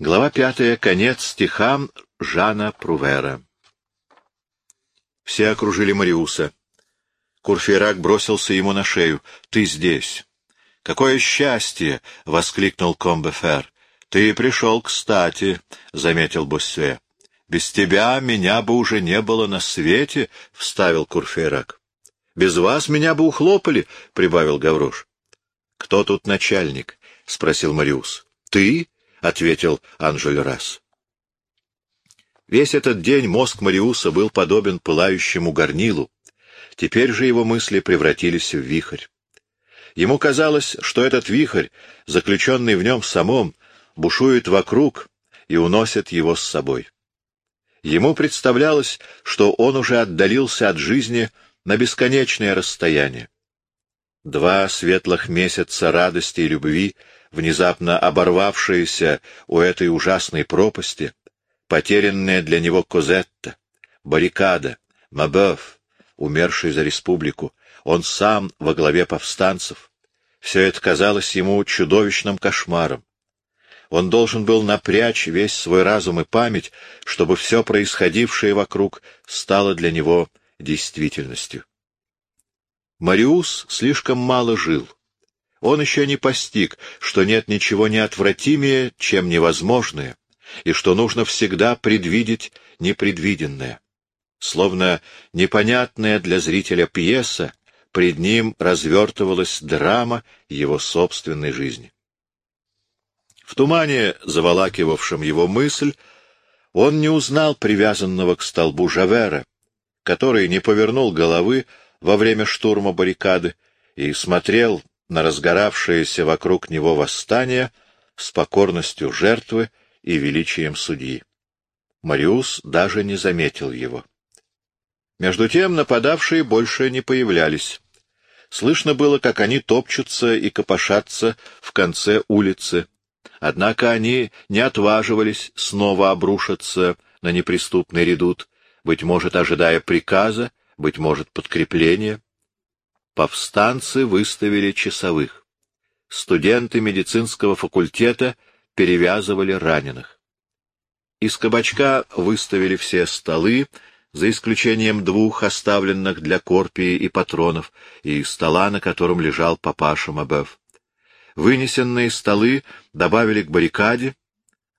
Глава пятая. Конец стихам Жана Прувера. Все окружили Мариуса. Курфейрак бросился ему на шею. — Ты здесь! — Какое счастье! — воскликнул Комбефер. — Ты пришел кстати, — заметил Буссуэ. — Без тебя меня бы уже не было на свете, — вставил Курфейрак. — Без вас меня бы ухлопали, — прибавил Гаврош. — Кто тут начальник? — спросил Мариус. — Ты? — ответил Анжель Расс. Весь этот день мозг Мариуса был подобен пылающему горнилу. Теперь же его мысли превратились в вихрь. Ему казалось, что этот вихрь, заключенный в нем самом, бушует вокруг и уносит его с собой. Ему представлялось, что он уже отдалился от жизни на бесконечное расстояние. Два светлых месяца радости и любви внезапно оборвавшаяся у этой ужасной пропасти, потерянная для него Козетта, баррикада, Мабеф, умерший за республику, он сам во главе повстанцев. Все это казалось ему чудовищным кошмаром. Он должен был напрячь весь свой разум и память, чтобы все происходившее вокруг стало для него действительностью. Мариус слишком мало жил. Он еще не постиг, что нет ничего неотвратимее, чем невозможное, и что нужно всегда предвидеть непредвиденное. Словно непонятная для зрителя пьеса, пред ним развертывалась драма его собственной жизни. В тумане, заволакивавшем его мысль, он не узнал привязанного к столбу Жавера, который не повернул головы во время штурма баррикады и смотрел на разгоравшееся вокруг него восстание с покорностью жертвы и величием судьи. Мариус даже не заметил его. Между тем нападавшие больше не появлялись. Слышно было, как они топчутся и копошатся в конце улицы. Однако они не отваживались снова обрушиться на неприступный редут, быть может, ожидая приказа, быть может, подкрепления повстанцы выставили часовых. Студенты медицинского факультета перевязывали раненых. Из кабачка выставили все столы, за исключением двух оставленных для корпии и патронов, и стола, на котором лежал папаша Мабеф. Вынесенные столы добавили к баррикаде,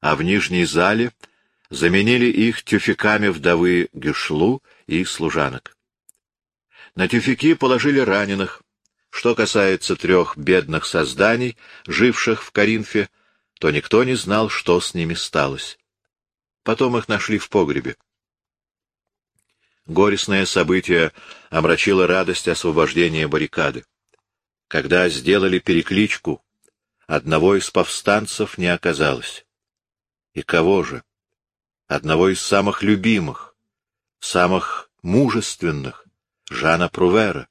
а в нижней зале заменили их тюфяками вдовы Гюшлу и служанок. На тюфяки положили раненых. Что касается трех бедных созданий, живших в Каринфе, то никто не знал, что с ними сталось. Потом их нашли в погребе. Горестное событие омрачило радость освобождения баррикады. Когда сделали перекличку, одного из повстанцев не оказалось. И кого же? Одного из самых любимых, самых мужественных, Жана Прувера.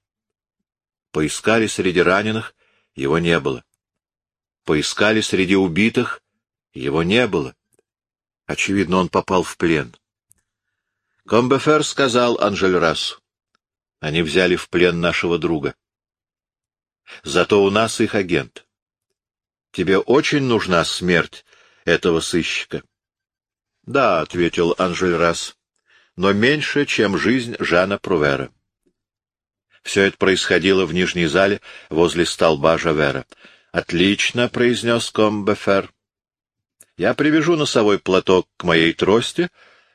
Поискали среди раненых, его не было. Поискали среди убитых, его не было. Очевидно, он попал в плен. Комбефер сказал Анжельрасу. Они взяли в плен нашего друга. Зато у нас их агент. Тебе очень нужна смерть этого сыщика. — Да, — ответил Анжельрас, — но меньше, чем жизнь Жана Прувера. Все это происходило в нижней зале возле столба Жавера. «Отлично», — произнес Комбефер. «Я привяжу носовой платок к моей трости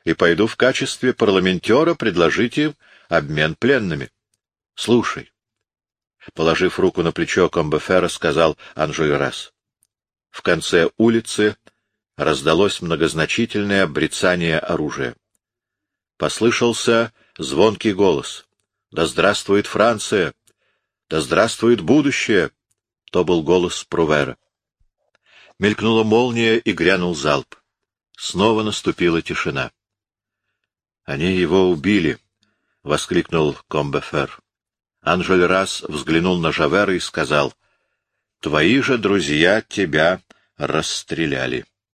и пойду в качестве парламентера предложить им обмен пленными. Слушай». Положив руку на плечо Комбефера, сказал Анжуйрас. В конце улицы раздалось многозначительное брецание оружия. Послышался звонкий голос. Да здравствует Франция! Да здравствует будущее! То был голос Прувера. Мелькнула молния и грянул залп. Снова наступила тишина. — Они его убили! — воскликнул Комбефер. Анжель раз взглянул на Жавера и сказал, — Твои же друзья тебя расстреляли.